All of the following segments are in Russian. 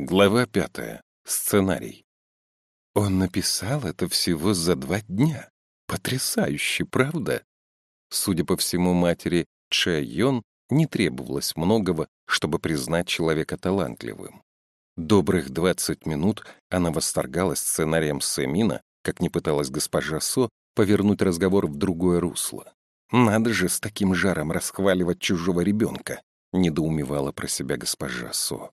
Глава пятая. Сценарий. Он написал это всего за два дня. Потрясающе, правда? Судя по всему, матери Че Йон не требовалось многого, чтобы признать человека талантливым. Добрых 20 минут она восторгалась сценарием Сэмина, как не пыталась госпожа Со повернуть разговор в другое русло. «Надо же с таким жаром расхваливать чужого ребенка», — недоумевала про себя госпожа Со.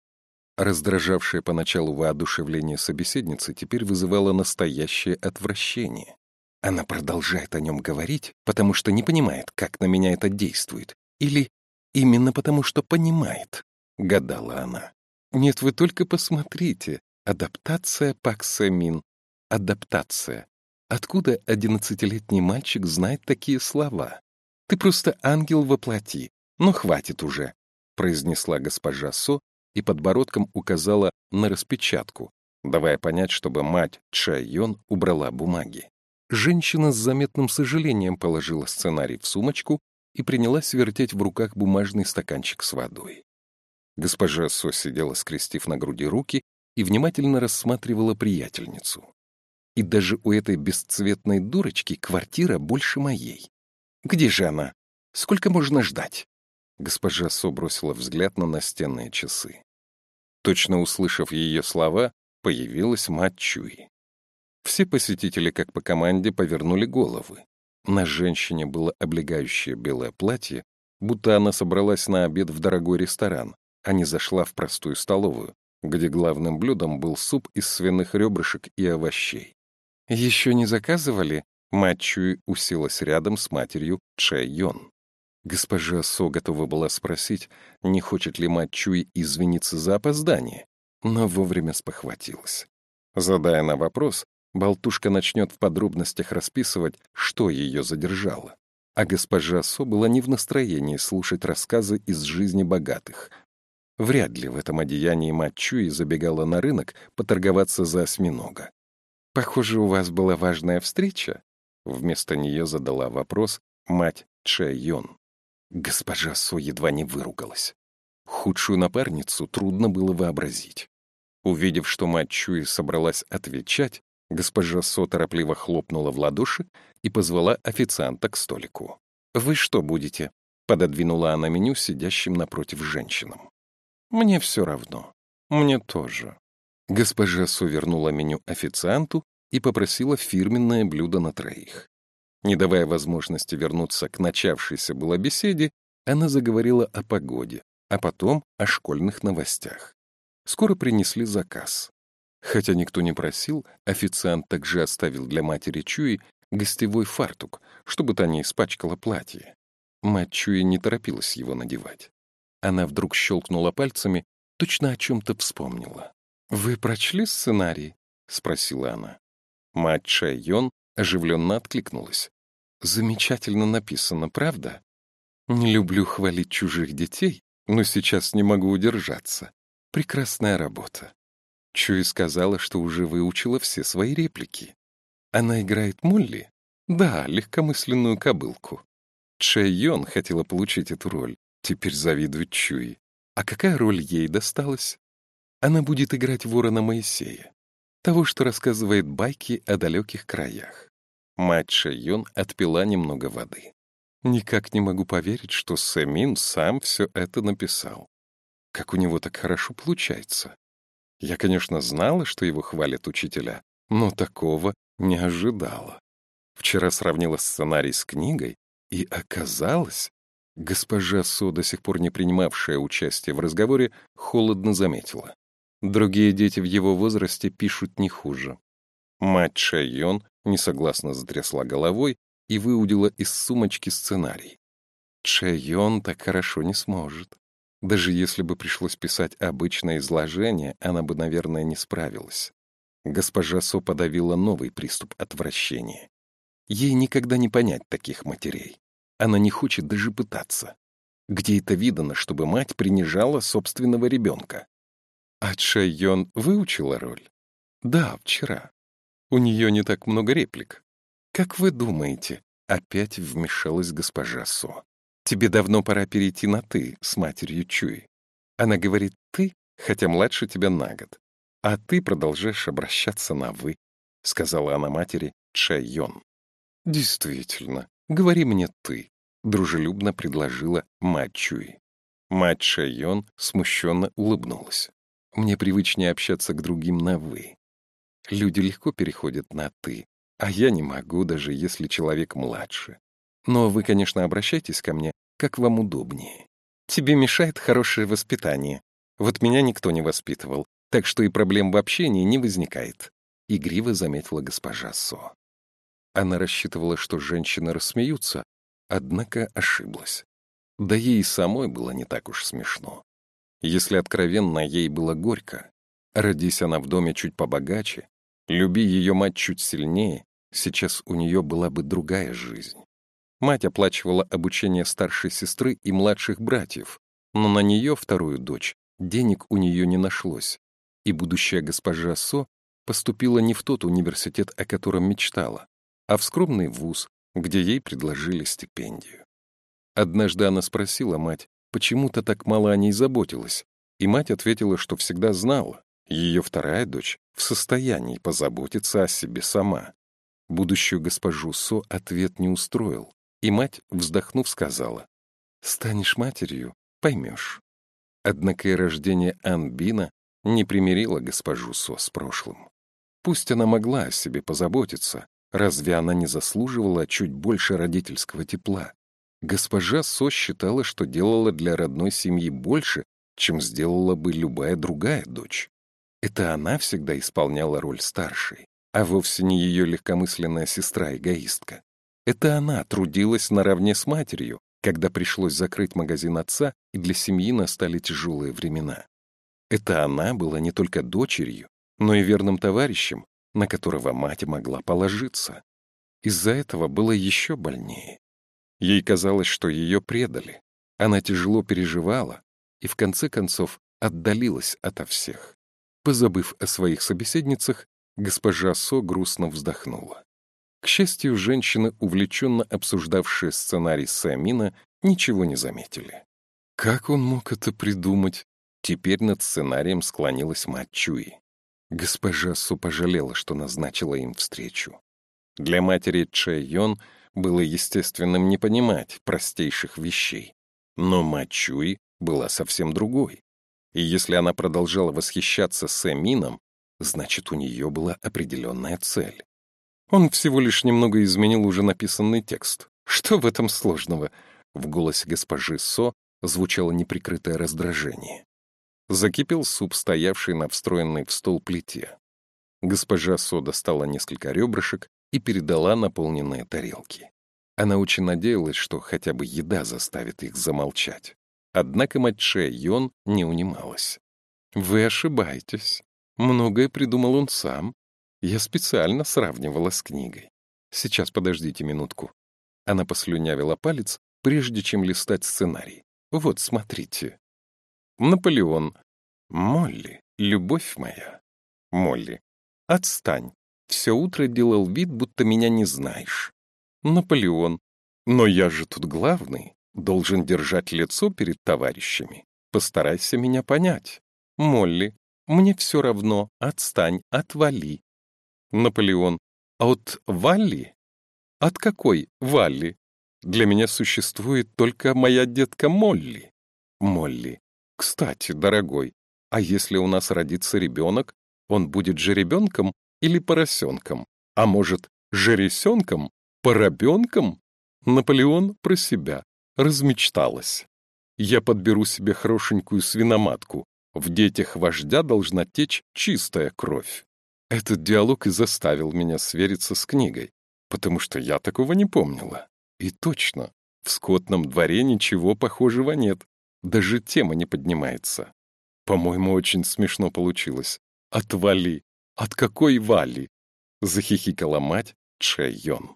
Раздражавшее поначалу воодушевление собеседницы теперь вызывало настоящее отвращение. Она продолжает о нем говорить, потому что не понимает, как на меня это действует. Или именно потому, что понимает, — гадала она. Нет, вы только посмотрите. Адаптация Паксамин. Адаптация. Откуда одиннадцатилетний мальчик знает такие слова? Ты просто ангел во плоти. Но хватит уже, — произнесла госпожа Со и подбородком указала на распечатку, давая понять, чтобы мать Чайон убрала бумаги. Женщина с заметным сожалением положила сценарий в сумочку и принялась вертеть в руках бумажный стаканчик с водой. Госпожа Со сидела, скрестив на груди руки, и внимательно рассматривала приятельницу. И даже у этой бесцветной дурочки квартира больше моей. Где же она? Сколько можно ждать? Госпожа Со бросила взгляд на настенные часы. Точно услышав ее слова, появилась мать Чуи. Все посетители, как по команде, повернули головы. На женщине было облегающее белое платье, будто она собралась на обед в дорогой ресторан, а не зашла в простую столовую, где главным блюдом был суп из свиных ребрышек и овощей. «Еще не заказывали?» Мать Чуи уселась рядом с матерью Чэ Йон. Госпожа Со готова была спросить, не хочет ли мать Чуи извиниться за опоздание, но вовремя спохватилась. Задая на вопрос, болтушка начнет в подробностях расписывать, что ее задержало. А госпожа Со была не в настроении слушать рассказы из жизни богатых. Вряд ли в этом одеянии мать Чуи забегала на рынок поторговаться за осьминога. «Похоже, у вас была важная встреча?» Вместо нее задала вопрос мать Че Йон. Госпожа Со едва не выругалась. Худшую напарницу трудно было вообразить. Увидев, что мать Чуи собралась отвечать, госпожа Со торопливо хлопнула в ладоши и позвала официанта к столику. «Вы что будете?» — пододвинула она меню сидящим напротив женщинам. «Мне все равно. Мне тоже». Госпожа Со вернула меню официанту и попросила фирменное блюдо на троих. Не давая возможности вернуться к начавшейся было беседе, она заговорила о погоде, а потом о школьных новостях. Скоро принесли заказ. Хотя никто не просил, официант также оставил для матери Чуи гостевой фартук, чтобы та не испачкала платье. Мать Чуи не торопилась его надевать. Она вдруг щелкнула пальцами, точно о чем-то вспомнила. «Вы прочли сценарий?» — спросила она. Мать Чай Йон оживленно откликнулась. Замечательно написано, правда? Не люблю хвалить чужих детей, но сейчас не могу удержаться. Прекрасная работа. Чуи сказала, что уже выучила все свои реплики. Она играет Молли? Да, легкомысленную кобылку. Чэ Йон хотела получить эту роль, теперь завидует Чуи. А какая роль ей досталась? Она будет играть ворона Моисея, того, что рассказывает байки о далеких краях. Мать Шейон отпила немного воды. Никак не могу поверить, что Сэмин сам все это написал. Как у него так хорошо получается. Я, конечно, знала, что его хвалят учителя, но такого не ожидала. Вчера сравнила сценарий с книгой, и оказалось... Госпожа Со, до сих пор не принимавшая участие в разговоре, холодно заметила. Другие дети в его возрасте пишут не хуже. Мать Шайон несогласно затрясла головой и выудила из сумочки сценарий. Чэйон так хорошо не сможет. Даже если бы пришлось писать обычное изложение, она бы, наверное, не справилась. Госпожа Со подавила новый приступ отвращения. Ей никогда не понять таких матерей. Она не хочет даже пытаться. Где это видано, чтобы мать принижала собственного ребенка? А Чайон выучила роль? Да, вчера. У нее не так много реплик. Как вы думаете? Опять вмешалась госпожа Со. Тебе давно пора перейти на «ты» с матерью Чуи. Она говорит «ты», хотя младше тебя на год. А ты продолжаешь обращаться на «вы», — сказала она матери Чайон. Действительно, говори мне «ты», — дружелюбно предложила мать Чуи. Мать Чайон смущенно улыбнулась. Мне привычнее общаться к другим на «вы». Люди легко переходят на «ты», а я не могу, даже если человек младше. Но вы, конечно, обращайтесь ко мне, как вам удобнее. Тебе мешает хорошее воспитание. Вот меня никто не воспитывал, так что и проблем в общении не возникает», — игриво заметила госпожа Со. Она рассчитывала, что женщины рассмеются, однако ошиблась. Да ей самой было не так уж смешно. Если откровенно, ей было горько. Родись она в доме чуть побогаче, люби ее мать чуть сильнее, сейчас у нее была бы другая жизнь. Мать оплачивала обучение старшей сестры и младших братьев, но на нее, вторую дочь, денег у нее не нашлось, и будущая госпожа Со поступила не в тот университет, о котором мечтала, а в скромный вуз, где ей предложили стипендию. Однажды она спросила мать, почему-то так мало о ней заботилась, и мать ответила, что всегда знала, ее вторая дочь в состоянии позаботиться о себе сама. Будущую госпожу Со ответ не устроил, и мать, вздохнув, сказала, «Станешь матерью, поймешь». Однако и рождение Анбина не примирило госпожу Со с прошлым. Пусть она могла о себе позаботиться, разве она не заслуживала чуть больше родительского тепла? Госпожа Со считала, что делала для родной семьи больше, чем сделала бы любая другая дочь. Это она всегда исполняла роль старшей, а вовсе не ее легкомысленная сестра-эгоистка. Это она трудилась наравне с матерью, когда пришлось закрыть магазин отца, и для семьи настали тяжелые времена. Это она была не только дочерью, но и верным товарищем, на которого мать могла положиться. Из-за этого было еще больнее. Ей казалось, что ее предали. Она тяжело переживала и, в конце концов, отдалилась ото всех. Позабыв о своих собеседницах, госпожа Со грустно вздохнула. К счастью, женщины, увлеченно обсуждавшие сценарий Сэмина, ничего не заметили. Как он мог это придумать? Теперь над сценарием склонилась мать Чуи. Госпожа Су пожалела, что назначила им встречу. Для матери Чэ Йон было естественным не понимать простейших вещей. Но мать Чуи была совсем другой. И если она продолжала восхищаться Сэмином, значит, у нее была определенная цель. Он всего лишь немного изменил уже написанный текст. Что в этом сложного? В голосе госпожи Со звучало неприкрытое раздражение. Закипел суп, стоявший на встроенной в стол плите. Госпожа Со достала несколько ребрышек и передала наполненные тарелки. Она очень надеялась, что хотя бы еда заставит их замолчать. Однако Матше Йон не унималась. «Вы ошибаетесь. Многое придумал он сам. Я специально сравнивала с книгой. Сейчас подождите минутку. Она послюнявила палец, прежде чем листать сценарий. Вот, смотрите. Наполеон. Молли, любовь моя. Молли. Отстань. Все утро делал вид, будто меня не знаешь. Наполеон. Но я же тут главный. Должен держать лицо перед товарищами. Постарайся меня понять. Молли. Мне все равно. Отстань, отвали. Наполеон. А от Валли? От какой Валли? Для меня существует только моя детка Молли. Молли. Кстати, дорогой, а если у нас родится ребенок, он будет жеребенком или поросенком? А может, жересенком? Поробенком? Наполеон про себя. Размечталась. Я подберу себе хорошенькую свиноматку. В детях вождя должна течь чистая кровь. Этот диалог и заставил меня свериться с книгой, потому что я такого не помнила. И точно, в скотном дворе ничего похожего нет, даже тема не поднимается. По-моему, очень смешно получилось. «Отвали! От какой вали?» — захихикала мать Чэйон.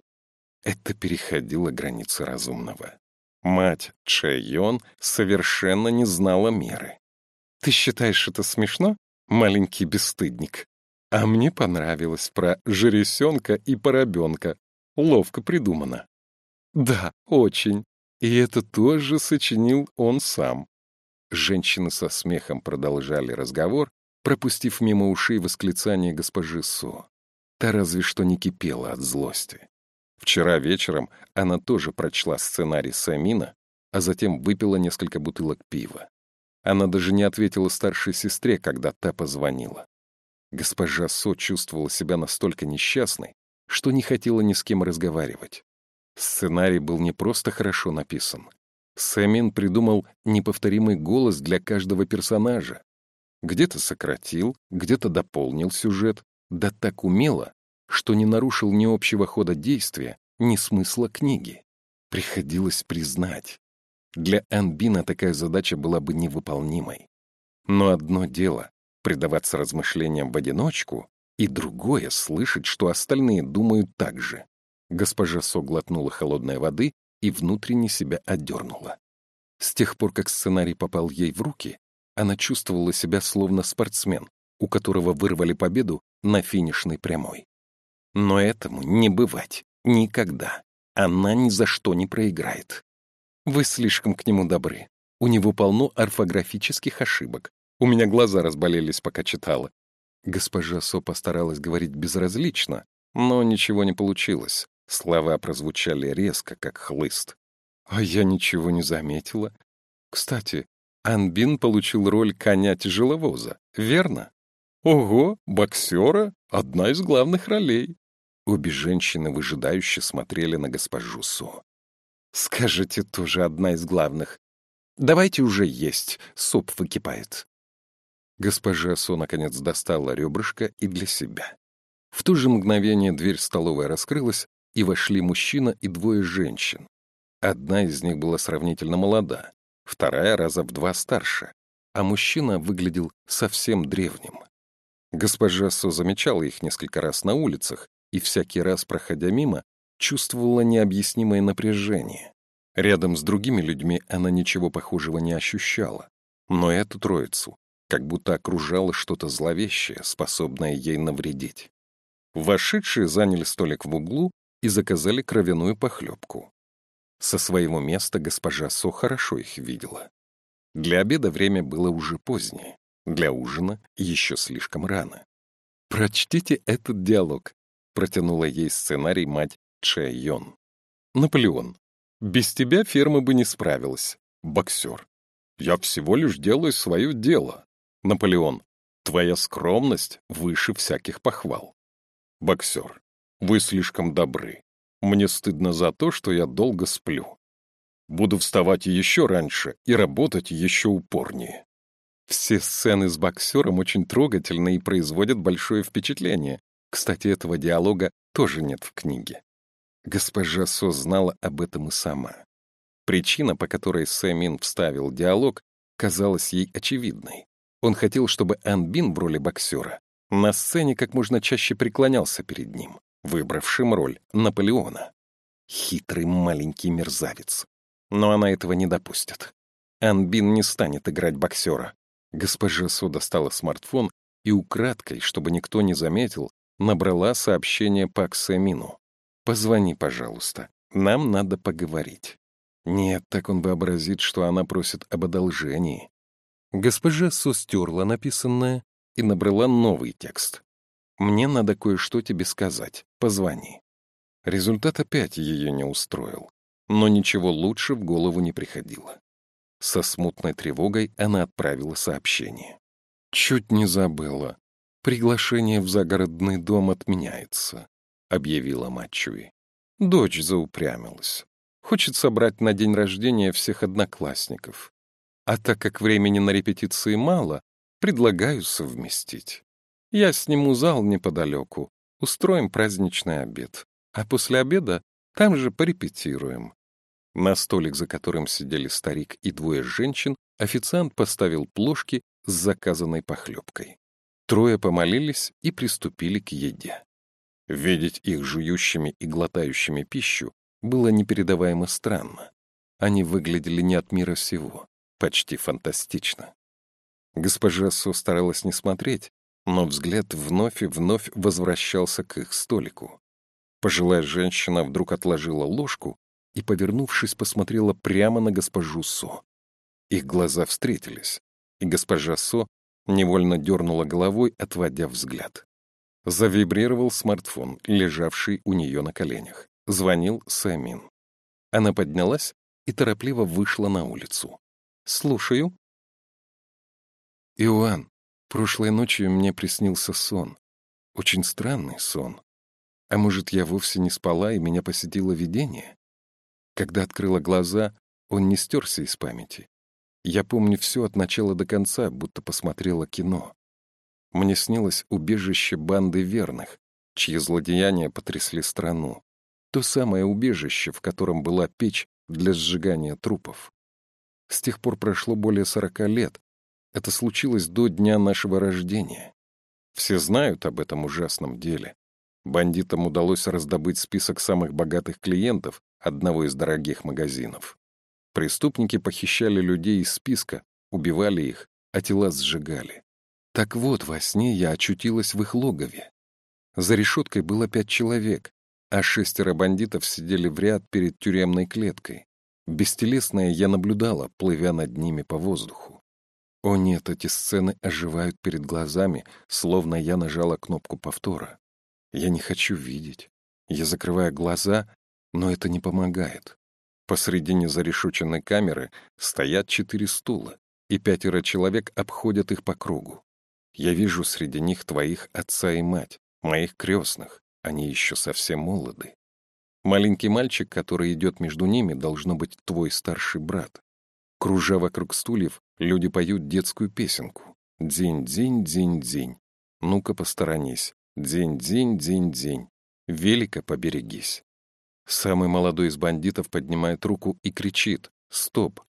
Это переходило границы разумного. Мать Чэйон совершенно не знала меры. «Ты считаешь это смешно, маленький бесстыдник?» А мне понравилось про жересенка и поробенка. Ловко придумано. Да, очень. И это тоже сочинил он сам. Женщины со смехом продолжали разговор, пропустив мимо ушей восклицание госпожи Со. Та разве что не кипела от злости. Вчера вечером она тоже прочла сценарий Самина, а затем выпила несколько бутылок пива. Она даже не ответила старшей сестре, когда та позвонила. Госпожа Со чувствовала себя настолько несчастной, что не хотела ни с кем разговаривать. Сценарий был не просто хорошо написан. Сэмин придумал неповторимый голос для каждого персонажа. Где-то сократил, где-то дополнил сюжет, да так умело, что не нарушил ни общего хода действия, ни смысла книги. Приходилось признать. Для Анбина такая задача была бы невыполнимой. Но одно дело — предаваться размышлениям в одиночку, и другое — слышать, что остальные думают так же. Госпожа Со глотнула холодной воды и внутренне себя отдернула. С тех пор, как сценарий попал ей в руки, она чувствовала себя словно спортсмен, у которого вырвали победу на финишной прямой. Но этому не бывать. Никогда. Она ни за что не проиграет. Вы слишком к нему добры. У него полно орфографических ошибок. У меня глаза разболелись, пока читала. Госпожа Со постаралась говорить безразлично, но ничего не получилось. Слова прозвучали резко, как хлыст. А я ничего не заметила. Кстати, Анбин получил роль коня-тяжеловоза, верно? Ого, боксера — одна из главных ролей. Обе женщины выжидающе смотрели на госпожу Со. «Скажете, тоже одна из главных. Давайте уже есть, суп выкипает». Госпожа Со наконец достала ребрышко и для себя. В то же мгновение дверь столовой раскрылась, и вошли мужчина и двое женщин. Одна из них была сравнительно молода, вторая раза в два старше, а мужчина выглядел совсем древним. Госпожа Со замечала их несколько раз на улицах, и всякий раз, проходя мимо, чувствовала необъяснимое напряжение. Рядом с другими людьми она ничего похожего не ощущала. Но эту троицу как будто окружало что-то зловещее, способное ей навредить. Вошедшие заняли столик в углу и заказали кровяную похлебку. Со своего места госпожа Со хорошо их видела. Для обеда время было уже позднее, для ужина еще слишком рано. «Прочтите этот диалог», Протянула ей сценарий мать Че Йон. Наполеон. Без тебя ферма бы не справилась. Боксер. Я всего лишь делаю свое дело. Наполеон. Твоя скромность выше всяких похвал. Боксер. Вы слишком добры. Мне стыдно за то, что я долго сплю. Буду вставать еще раньше и работать еще упорнее. Все сцены с боксером очень трогательны и производят большое впечатление, кстати, этого диалога тоже нет в книге. Госпожа Со знала об этом и сама. Причина, по которой Сэмин вставил диалог, казалась ей очевидной. Он хотел, чтобы Анбин в роли боксера на сцене как можно чаще преклонялся перед ним, выбравшим роль Наполеона. Хитрый маленький мерзавец. Но она этого не допустит. Анбин не станет играть боксера. Госпожа Со достала смартфон и украдкой, чтобы никто не заметил, набрала сообщение по Аксамину. «Позвони, пожалуйста. Нам надо поговорить». Нет, так он вообразит, что она просит об одолжении. Госпожа Су стерла написанное и набрала новый текст. «Мне надо кое-что тебе сказать. Позвони». Результат опять ее не устроил, но ничего лучше в голову не приходило. Со смутной тревогой она отправила сообщение. «Чуть не забыла. «Приглашение в загородный дом отменяется», — объявила Матчуи. Дочь заупрямилась. Хочет собрать на день рождения всех одноклассников. А так как времени на репетиции мало, предлагаю совместить. Я сниму зал неподалеку, устроим праздничный обед. А после обеда там же порепетируем. На столик, за которым сидели старик и двое женщин, официант поставил плошки с заказанной похлебкой. Трое помолились и приступили к еде. Видеть их жующими и глотающими пищу было непередаваемо странно. Они выглядели не от мира сего, почти фантастично. Госпожа Со старалась не смотреть, но взгляд вновь и вновь возвращался к их столику. Пожилая женщина вдруг отложила ложку и, повернувшись, посмотрела прямо на госпожу Со. Их глаза встретились, и госпожа Со невольно дернула головой, отводя взгляд. Завибрировал смартфон, лежавший у нее на коленях. Звонил Самин. Она поднялась и торопливо вышла на улицу. «Слушаю». «Иоанн, прошлой ночью мне приснился сон. Очень странный сон. А может, я вовсе не спала, и меня посетило видение? Когда открыла глаза, он не стерся из памяти. Я помню все от начала до конца, будто посмотрела кино. Мне снилось убежище банды верных, чьи злодеяния потрясли страну. То самое убежище, в котором была печь для сжигания трупов. С тех пор прошло более сорока лет. Это случилось до дня нашего рождения. Все знают об этом ужасном деле. Бандитам удалось раздобыть список самых богатых клиентов одного из дорогих магазинов. Преступники похищали людей из списка, убивали их, а тела сжигали. Так вот, во сне я очутилась в их логове. За решеткой было пять человек, а шестеро бандитов сидели в ряд перед тюремной клеткой. Бестелесное я наблюдала, плывя над ними по воздуху. О нет, эти сцены оживают перед глазами, словно я нажала кнопку повтора. Я не хочу видеть. Я закрываю глаза, но это не помогает. Посредине зарешоченной камеры стоят четыре стула, и пятеро человек обходят их по кругу. Я вижу среди них твоих отца и мать, моих крестных. Они еще совсем молоды. Маленький мальчик, который идет между ними, должно быть твой старший брат. Кружа вокруг стульев, люди поют детскую песенку. День-день-день-день. Ну-ка посторонись. День-день-день-день. Велика поберегись. Самый молодой из бандитов поднимает руку и кричит «Стоп!».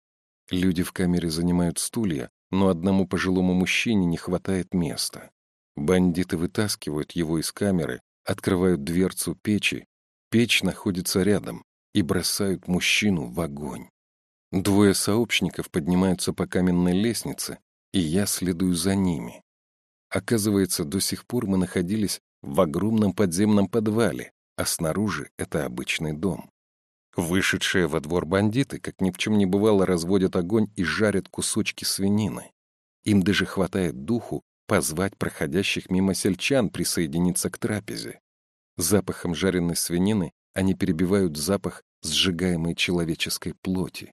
Люди в камере занимают стулья, но одному пожилому мужчине не хватает места. Бандиты вытаскивают его из камеры, открывают дверцу печи, печь находится рядом, и бросают мужчину в огонь. Двое сообщников поднимаются по каменной лестнице, и я следую за ними. Оказывается, до сих пор мы находились в огромном подземном подвале, а снаружи это обычный дом. Вышедшие во двор бандиты, как ни в чем не бывало, разводят огонь и жарят кусочки свинины. Им даже хватает духу позвать проходящих мимо сельчан присоединиться к трапезе. Запахом жареной свинины они перебивают запах сжигаемой человеческой плоти.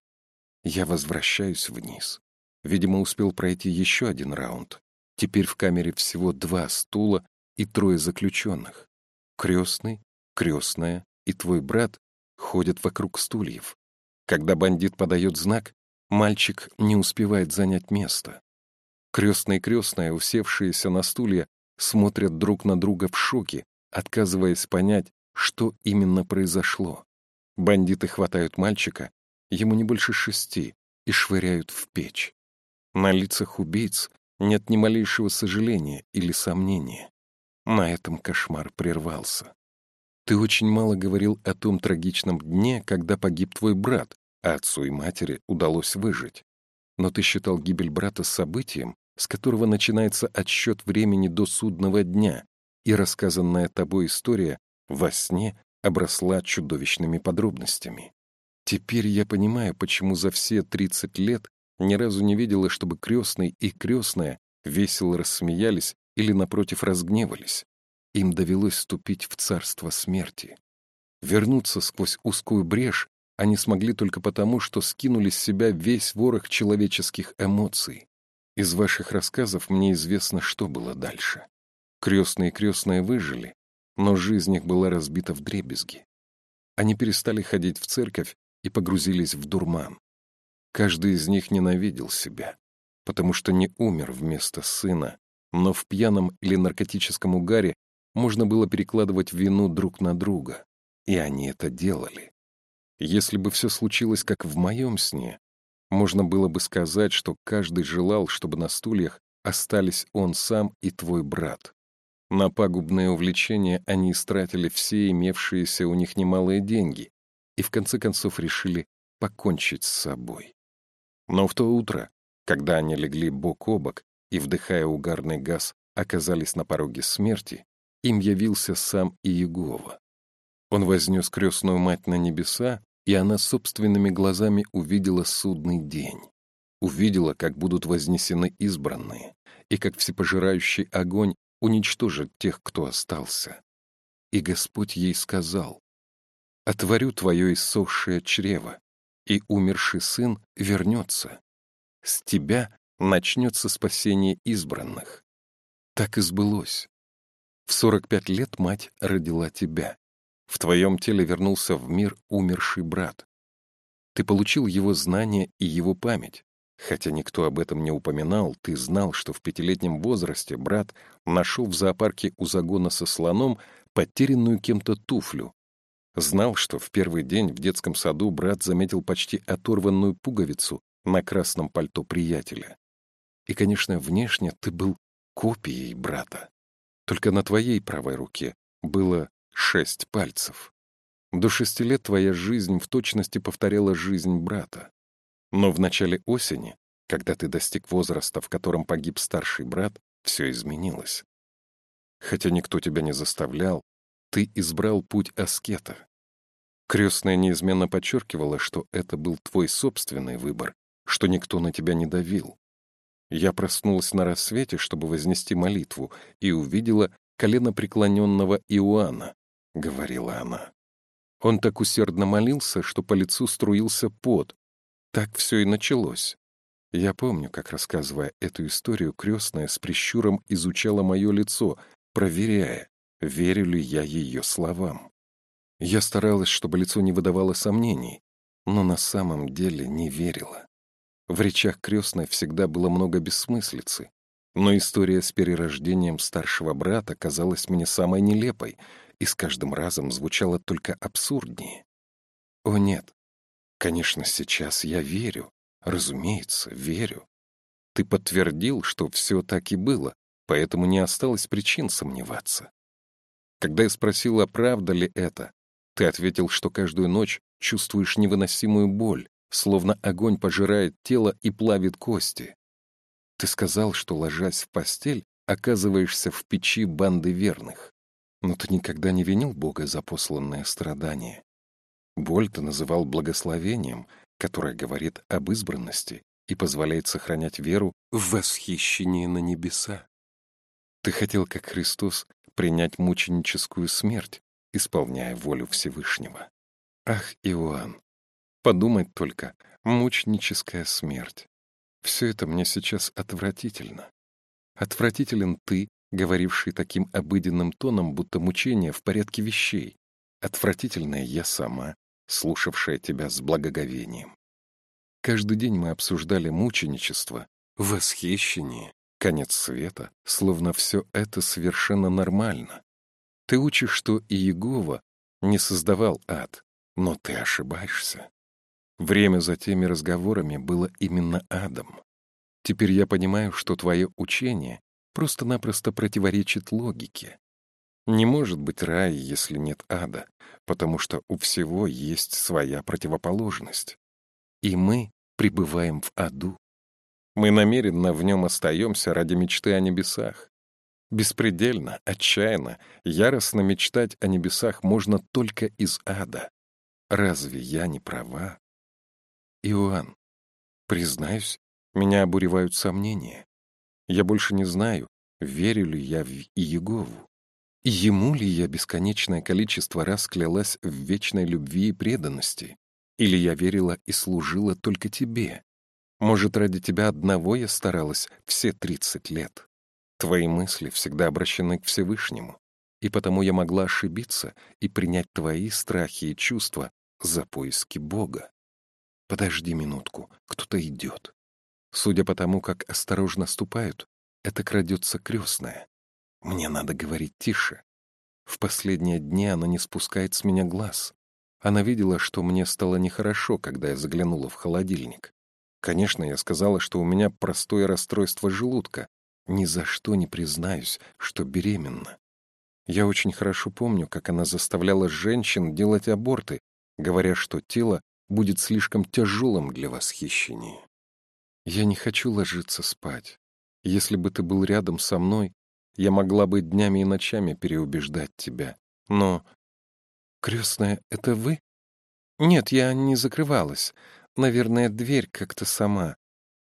Я возвращаюсь вниз. Видимо, успел пройти еще один раунд. Теперь в камере всего два стула и трое заключенных. Крестный крестная и твой брат ходят вокруг стульев. Когда бандит подает знак, мальчик не успевает занять место. Крестный и крестная, усевшиеся на стулья, смотрят друг на друга в шоке, отказываясь понять, что именно произошло. Бандиты хватают мальчика, ему не больше шести, и швыряют в печь. На лицах убийц нет ни малейшего сожаления или сомнения. На этом кошмар прервался. Ты очень мало говорил о том трагичном дне, когда погиб твой брат, а отцу и матери удалось выжить. Но ты считал гибель брата событием, с которого начинается отсчет времени до судного дня, и рассказанная тобой история во сне обросла чудовищными подробностями. Теперь я понимаю, почему за все 30 лет ни разу не видела, чтобы крестный и крестная весело рассмеялись или, напротив, разгневались. Им довелось вступить в царство смерти. Вернуться сквозь узкую брешь они смогли только потому, что скинули с себя весь ворох человеческих эмоций. Из ваших рассказов мне известно, что было дальше. Крестные и крестные выжили, но жизнь их была разбита в дребезги. Они перестали ходить в церковь и погрузились в дурман. Каждый из них ненавидел себя, потому что не умер вместо сына, но в пьяном или наркотическом угаре можно было перекладывать вину друг на друга, и они это делали. Если бы все случилось, как в моем сне, можно было бы сказать, что каждый желал, чтобы на стульях остались он сам и твой брат. На пагубное увлечение они истратили все имевшиеся у них немалые деньги и в конце концов решили покончить с собой. Но в то утро, когда они легли бок о бок и, вдыхая угарный газ, оказались на пороге смерти, им явился сам Иегова. Он вознес крестную мать на небеса, и она собственными глазами увидела судный день. увидела, как будут вознесены избранные, и как всепожирающий огонь уничтожит тех, кто остался. И Господь ей сказал, «Отворю твое иссохшее чрево, и умерший сын вернется. С тебя начнется спасение избранных». Так и сбылось. В сорок пять лет мать родила тебя. В твоем теле вернулся в мир умерший брат. Ты получил его знания и его память. Хотя никто об этом не упоминал, ты знал, что в пятилетнем возрасте брат нашел в зоопарке у загона со слоном потерянную кем-то туфлю. Знал, что в первый день в детском саду брат заметил почти оторванную пуговицу на красном пальто приятеля. И, конечно, внешне ты был копией брата. Только на твоей правой руке было шесть пальцев. До шести лет твоя жизнь в точности повторяла жизнь брата. Но в начале осени, когда ты достиг возраста, в котором погиб старший брат, все изменилось. Хотя никто тебя не заставлял, ты избрал путь аскета. Крестная неизменно подчеркивала, что это был твой собственный выбор, что никто на тебя не давил. Я проснулась на рассвете, чтобы вознести молитву, и увидела колено преклоненного Иоанна, — говорила она. Он так усердно молился, что по лицу струился пот. Так все и началось. Я помню, как, рассказывая эту историю, крестная с прищуром изучала мое лицо, проверяя, верю ли я ее словам. Я старалась, чтобы лицо не выдавало сомнений, но на самом деле не верила. В речах крестной всегда было много бессмыслицы, но история с перерождением старшего брата казалась мне самой нелепой и с каждым разом звучала только абсурднее. О нет, конечно, сейчас я верю, разумеется, верю. Ты подтвердил, что все так и было, поэтому не осталось причин сомневаться. Когда я спросила, правда ли это, ты ответил, что каждую ночь чувствуешь невыносимую боль, словно огонь пожирает тело и плавит кости. Ты сказал, что, ложась в постель, оказываешься в печи банды верных. Но ты никогда не винил Бога за посланное страдание. Боль ты называл благословением, которое говорит об избранности и позволяет сохранять веру в восхищении на небеса. Ты хотел, как Христос, принять мученическую смерть, исполняя волю Всевышнего. Ах, Иоанн, Подумать только, мученическая смерть. Все это мне сейчас отвратительно. Отвратителен ты, говоривший таким обыденным тоном, будто мучение в порядке вещей. Отвратительная я сама, слушавшая тебя с благоговением. Каждый день мы обсуждали мученичество, восхищение, конец света, словно все это совершенно нормально. Ты учишь, что Иегова не создавал ад, но ты ошибаешься. Время за теми разговорами было именно адом. Теперь я понимаю, что твое учение просто-напросто противоречит логике. Не может быть рая, если нет ада, потому что у всего есть своя противоположность. И мы пребываем в аду. Мы намеренно в нем остаемся ради мечты о небесах. Беспредельно, отчаянно, яростно мечтать о небесах можно только из ада. Разве я не права? Иоанн, признаюсь, меня обуревают сомнения. Я больше не знаю, верю ли я в Иегову. Ему ли я бесконечное количество раз клялась в вечной любви и преданности? Или я верила и служила только тебе? Может, ради тебя одного я старалась все тридцать лет? Твои мысли всегда обращены к Всевышнему, и потому я могла ошибиться и принять твои страхи и чувства за поиски Бога. Подожди минутку, кто-то идет. Судя по тому, как осторожно ступают, это крадется крестная. Мне надо говорить тише. В последние дни она не спускает с меня глаз. Она видела, что мне стало нехорошо, когда я заглянула в холодильник. Конечно, я сказала, что у меня простое расстройство желудка. Ни за что не признаюсь, что беременна. Я очень хорошо помню, как она заставляла женщин делать аборты, говоря, что тело будет слишком тяжелым для восхищения. Я не хочу ложиться спать. Если бы ты был рядом со мной, я могла бы днями и ночами переубеждать тебя. Но... Крестная, это вы? Нет, я не закрывалась. Наверное, дверь как-то сама.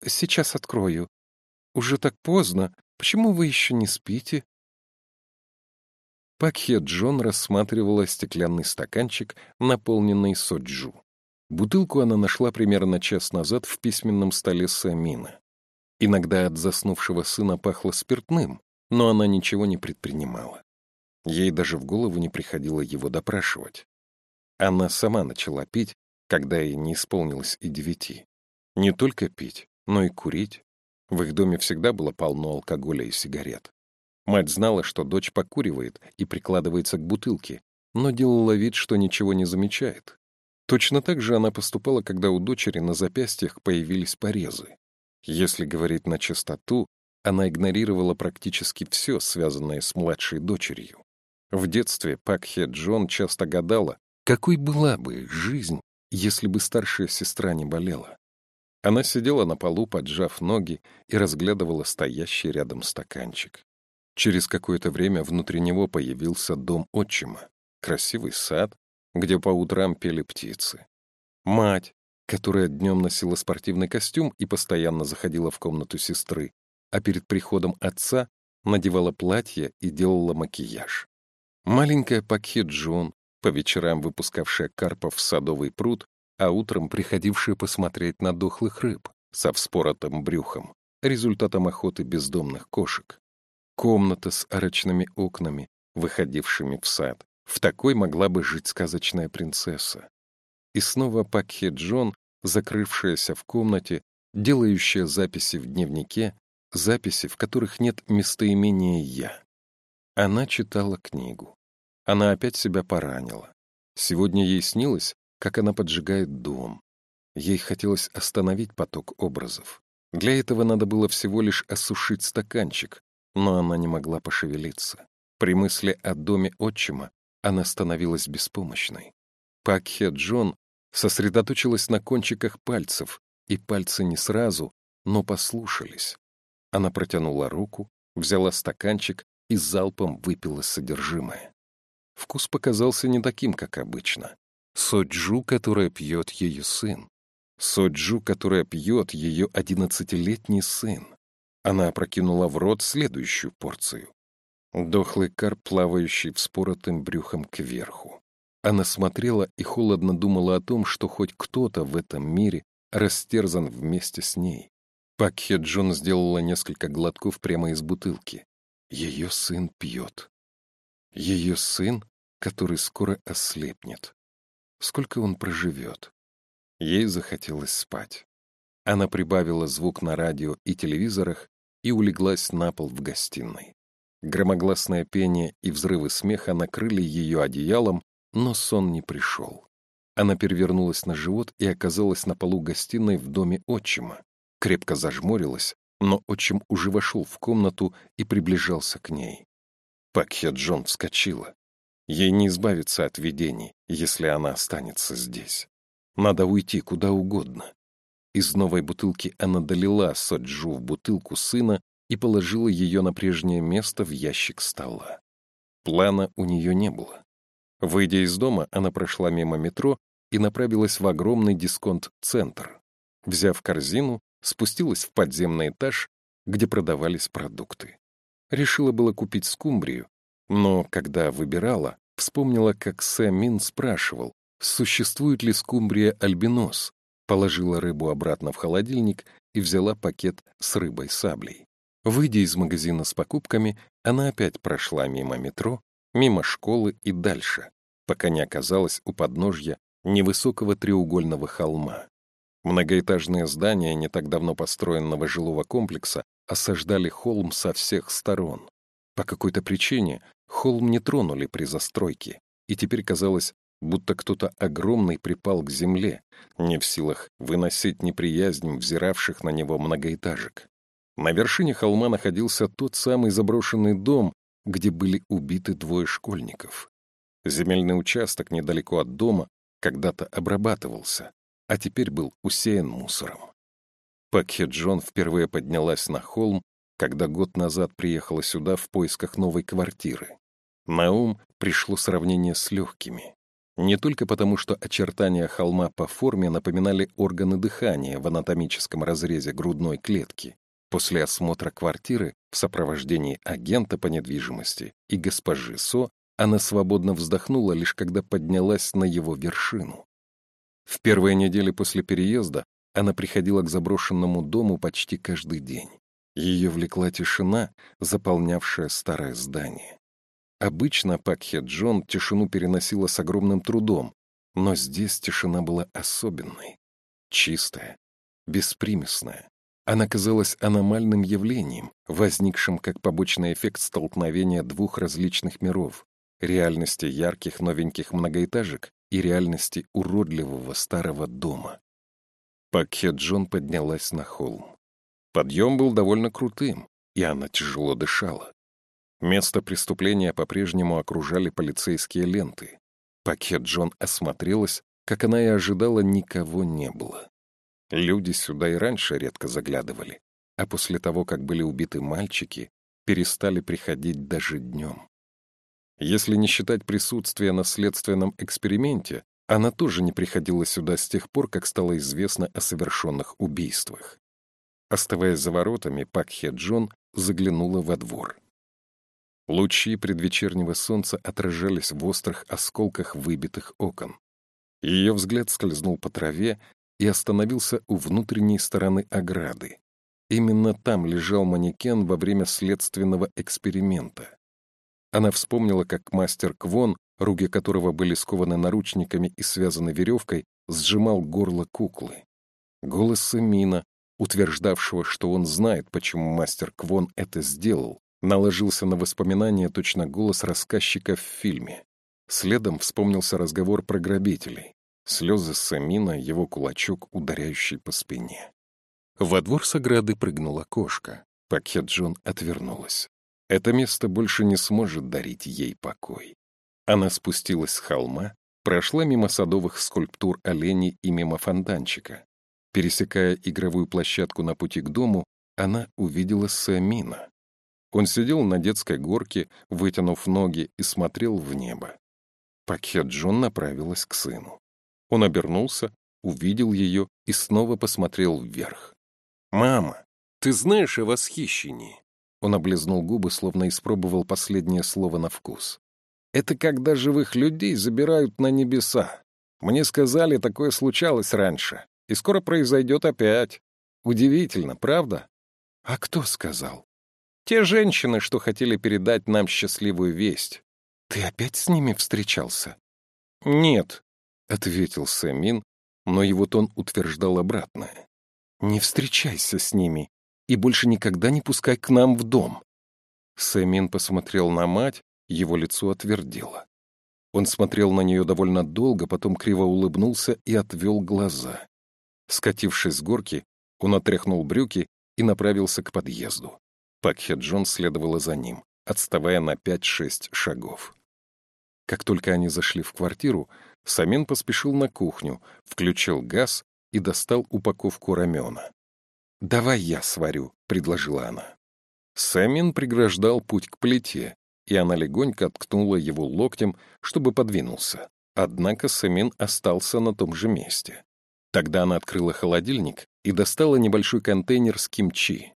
сейчас открою. Уже так поздно. Почему вы еще не спите?» Пакхе Джон рассматривала стеклянный стаканчик, наполненный соджу. Бутылку она нашла примерно час назад в письменном столе Самина. Иногда от заснувшего сына пахло спиртным, но она ничего не предпринимала. Ей даже в голову не приходило его допрашивать. Она сама начала пить, когда ей не исполнилось и девяти. Не только пить, но и курить. В их доме всегда было полно алкоголя и сигарет. Мать знала, что дочь покуривает и прикладывается к бутылке, но делала вид, что ничего не замечает. Точно так же она поступала, когда у дочери на запястьях появились порезы. Если говорить на чистоту, она игнорировала практически все, связанное с младшей дочерью. В детстве Пак Хе Джон часто гадала, какой была бы жизнь, если бы старшая сестра не болела. Она сидела на полу, поджав ноги, и разглядывала стоящий рядом стаканчик. Через какое-то время внутри него появился дом отчима, красивый сад, где по утрам пели птицы. Мать, которая днем носила спортивный костюм и постоянно заходила в комнату сестры, а перед приходом отца надевала платье и делала макияж. Маленькая Пакхи Джун, по вечерам выпускавшая карпов в садовый пруд, а утром приходившая посмотреть на дохлых рыб со вспоротым брюхом, результатом охоты бездомных кошек. Комната с арочными окнами, выходившими в сад. В такой могла бы жить сказочная принцесса. И снова Пакхи Джон, закрывшаяся в комнате, делающая записи в дневнике, записи, в которых нет местоимения «я». Она читала книгу. Она опять себя поранила. Сегодня ей снилось, как она поджигает дом. Ей хотелось остановить поток образов. Для этого надо было всего лишь осушить стаканчик, но она не могла пошевелиться. При мысли о доме отчима она становилась беспомощной. Пакхе Джон сосредоточилась на кончиках пальцев, и пальцы не сразу, но послушались. Она протянула руку, взяла стаканчик и залпом выпила содержимое. Вкус показался не таким, как обычно. Соджу, которое пьет ее сын. Соджу, которое пьет ее одиннадцатилетний сын. Она опрокинула в рот следующую порцию. Дохлый карп, плавающий вспоротым брюхом кверху. Она смотрела и холодно думала о том, что хоть кто-то в этом мире растерзан вместе с ней. Пакхе Джон сделала несколько глотков прямо из бутылки. Ее сын пьет. Ее сын, который скоро ослепнет. Сколько он проживет? Ей захотелось спать. Она прибавила звук на радио и телевизорах и улеглась на пол в гостиной. Громогласное пение и взрывы смеха накрыли ее одеялом, но сон не пришел. Она перевернулась на живот и оказалась на полу гостиной в доме отчима. Крепко зажмурилась, но отчим уже вошел в комнату и приближался к ней. Пакхе Джон вскочила. Ей не избавиться от видений, если она останется здесь. Надо уйти куда угодно. Из новой бутылки она долила соджу в бутылку сына и положила ее на прежнее место в ящик стола. Плана у нее не было. Выйдя из дома, она прошла мимо метро и направилась в огромный дисконт-центр. Взяв корзину, спустилась в подземный этаж, где продавались продукты. Решила было купить скумбрию, но когда выбирала, вспомнила, как Сэмин спрашивал, существует ли скумбрия альбинос, положила рыбу обратно в холодильник и взяла пакет с рыбой-саблей. Выйдя из магазина с покупками, она опять прошла мимо метро, мимо школы и дальше, пока не оказалась у подножья невысокого треугольного холма. Многоэтажные здания не так давно построенного жилого комплекса осаждали холм со всех сторон. По какой-то причине холм не тронули при застройке, и теперь казалось, будто кто-то огромный припал к земле, не в силах выносить неприязнь взиравших на него многоэтажек. На вершине холма находился тот самый заброшенный дом, где были убиты двое школьников. Земельный участок недалеко от дома когда-то обрабатывался, а теперь был усеян мусором. Пакхе Джон впервые поднялась на холм, когда год назад приехала сюда в поисках новой квартиры. На ум пришло сравнение с легкими. Не только потому, что очертания холма по форме напоминали органы дыхания в анатомическом разрезе грудной клетки. После осмотра квартиры в сопровождении агента по недвижимости и госпожи Со она свободно вздохнула, лишь когда поднялась на его вершину. В первые недели после переезда она приходила к заброшенному дому почти каждый день. Ее влекла тишина, заполнявшая старое здание. Обычно Пакхе Джон тишину переносила с огромным трудом, но здесь тишина была особенной. Чистая, беспримесная. Она казалась аномальным явлением, возникшим как побочный эффект столкновения двух различных миров — реальности ярких новеньких многоэтажек и реальности уродливого старого дома. Пакхе Джон поднялась на холм. Подъем был довольно крутым, и она тяжело дышала. Место преступления по-прежнему окружали полицейские ленты. Пакет Джон осмотрелась, как она и ожидала, никого не было. Люди сюда и раньше редко заглядывали, а после того, как были убиты мальчики, перестали приходить даже днем. Если не считать присутствия на следственном эксперименте, она тоже не приходила сюда с тех пор, как стало известно о совершенных убийствах. Оставаясь за воротами, Пак Хе Джон заглянула во двор. Лучи предвечернего солнца отражались в острых осколках выбитых окон. Ее взгляд скользнул по траве и остановился у внутренней стороны ограды. Именно там лежал манекен во время следственного эксперимента. Она вспомнила, как мастер Квон, руки которого были скованы наручниками и связаны веревкой, сжимал горло куклы. Голос Самина, утверждавшего, что он знает, почему мастер Квон это сделал, наложился на воспоминания точно голос рассказчика в фильме. Следом вспомнился разговор про грабителей. Слезы Самина, его кулачок, ударяющий по спине. Во двор с ограды прыгнула кошка. Пакет Джон отвернулась. Это место больше не сможет дарить ей покой. Она спустилась с холма, прошла мимо садовых скульптур оленей и мимо фонтанчика. Пересекая игровую площадку на пути к дому, она увидела Самина. Он сидел на детской горке, вытянув ноги, и смотрел в небо. Пакет Джон направилась к сыну. Он обернулся, увидел ее и снова посмотрел вверх. «Мама, ты знаешь о восхищении?» Он облизнул губы, словно испробовал последнее слово на вкус. «Это когда живых людей забирают на небеса. Мне сказали, такое случалось раньше, и скоро произойдет опять. Удивительно, правда?» «А кто сказал?» Те женщины, что хотели передать нам счастливую весть. Ты опять с ними встречался? Нет, — ответил Сэмин, но его тон утверждал обратное. Не встречайся с ними и больше никогда не пускай к нам в дом. Сэмин посмотрел на мать, его лицо отвердело. Он смотрел на нее довольно долго, потом криво улыбнулся и отвел глаза. Скатившись с горки, он отряхнул брюки и направился к подъезду. Пакхе Джон следовала за ним, отставая на 5-6 шагов. Как только они зашли в квартиру, Самин поспешил на кухню, включил газ и достал упаковку рамена. «Давай я сварю», — предложила она. Самин преграждал путь к плите, и она легонько откнула его локтем, чтобы подвинулся. Однако Самин остался на том же месте. Тогда она открыла холодильник и достала небольшой контейнер с кимчи.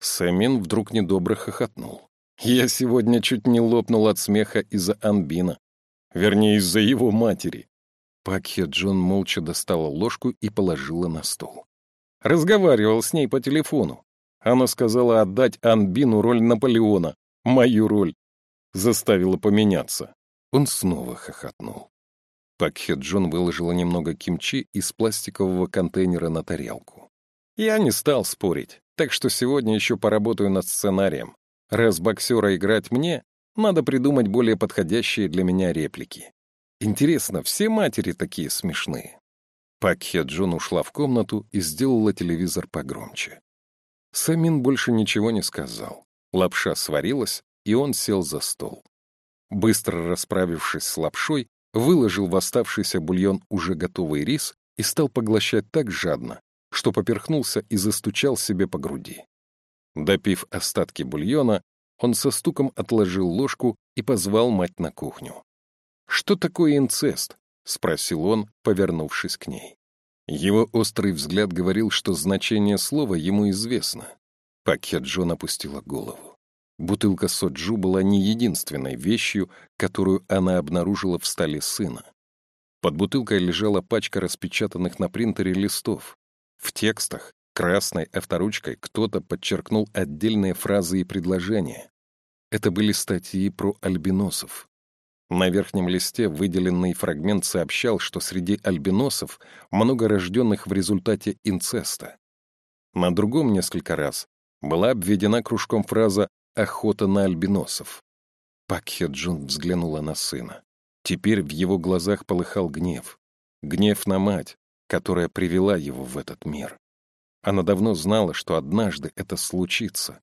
Сэмин вдруг недобро хохотнул. Я сегодня чуть не лопнул от смеха из-за Анбина. Вернее, из-за его матери. Пакхе Джон молча достала ложку и положила на стол. Разговаривал с ней по телефону. Она сказала отдать Анбину роль Наполеона, мою роль. Заставила поменяться. Он снова хохотнул. Пакхе Джон выложила немного кимчи из пластикового контейнера на тарелку. Я не стал спорить. Так что сегодня еще поработаю над сценарием. Раз боксера играть мне, надо придумать более подходящие для меня реплики. Интересно, все матери такие смешные? Пак Хе Джун ушла в комнату и сделала телевизор погромче. Самин больше ничего не сказал. Лапша сварилась, и он сел за стол. Быстро расправившись с лапшой, выложил в оставшийся бульон уже готовый рис и стал поглощать так жадно, что поперхнулся и застучал себе по груди. Допив остатки бульона, он со стуком отложил ложку и позвал мать на кухню. Что такое инцест? — спросил он, повернувшись к ней. Его острый взгляд говорил, что значение слова ему известно. Пакет Джон опустила голову. Бутылка соджу была не единственной вещью, которую она обнаружила в столе сына. Под бутылкой лежала пачка распечатанных на принтере листов. В текстах красной авторучкой кто-то подчеркнул отдельные фразы и предложения. Это были статьи про альбиносов. На верхнем листе выделенный фрагмент сообщал, что среди альбиносов много рожденных в результате инцеста. На другом несколько раз была обведена кружком фраза «охота на альбиносов». Пак Хе Джун взглянула на сына. Теперь в его глазах полыхал гнев. Гнев на мать, которая привела его в этот мир. Она давно знала, что однажды это случится.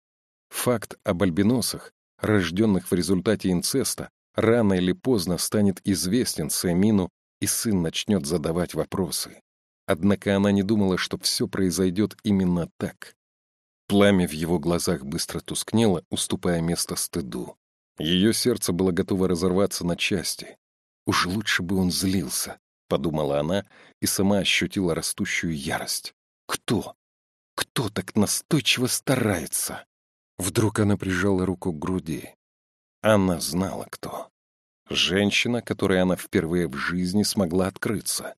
Факт об альбиносах, рожденных в результате инцеста, рано или поздно станет известен Сэмину, и сын начнет задавать вопросы. Однако она не думала, что все произойдет именно так. Пламя в его глазах быстро тускнело, уступая место стыду. Ее сердце было готово разорваться на части. «Уж лучше бы он злился», — подумала она и сама ощутила растущую ярость. «Кто? Кто так настойчиво старается?» Вдруг она прижала руку к груди. Она знала, кто. Женщина, которой она впервые в жизни смогла открыться.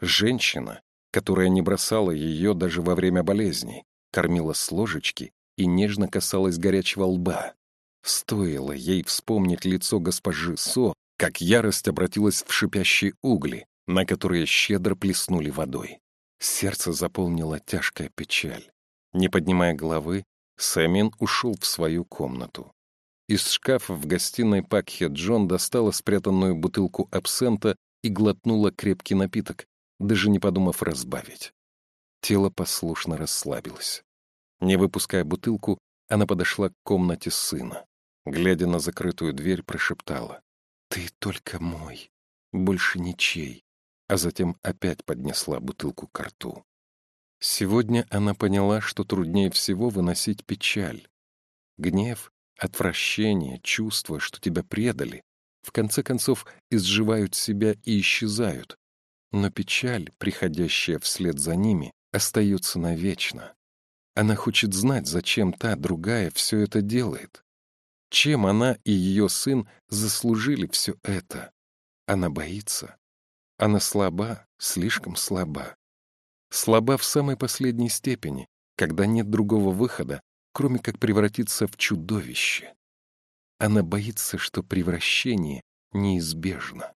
Женщина, которая не бросала ее даже во время болезней, кормила с ложечки и нежно касалась горячего лба. Стоило ей вспомнить лицо госпожи Со, как ярость обратилась в шипящие угли, на которые щедро плеснули водой. Сердце заполнила тяжкая печаль. Не поднимая головы, Сэмин ушел в свою комнату. Из шкафа в гостиной Пакхе Джон достала спрятанную бутылку абсента и глотнула крепкий напиток, даже не подумав разбавить. Тело послушно расслабилось. Не выпуская бутылку, она подошла к комнате сына. Глядя на закрытую дверь, прошептала. «Ты только мой, больше ничей», а затем опять поднесла бутылку к рту. Сегодня она поняла, что труднее всего выносить печаль. Гнев Отвращение, чувство, что тебя предали, в конце концов изживают себя и исчезают. Но печаль, приходящая вслед за ними, остается навечно. Она хочет знать, зачем та, другая, все это делает. Чем она и ее сын заслужили все это? Она боится. Она слаба, слишком слаба. Слаба в самой последней степени, когда нет другого выхода, кроме как превратиться в чудовище. Она боится, что превращение неизбежно.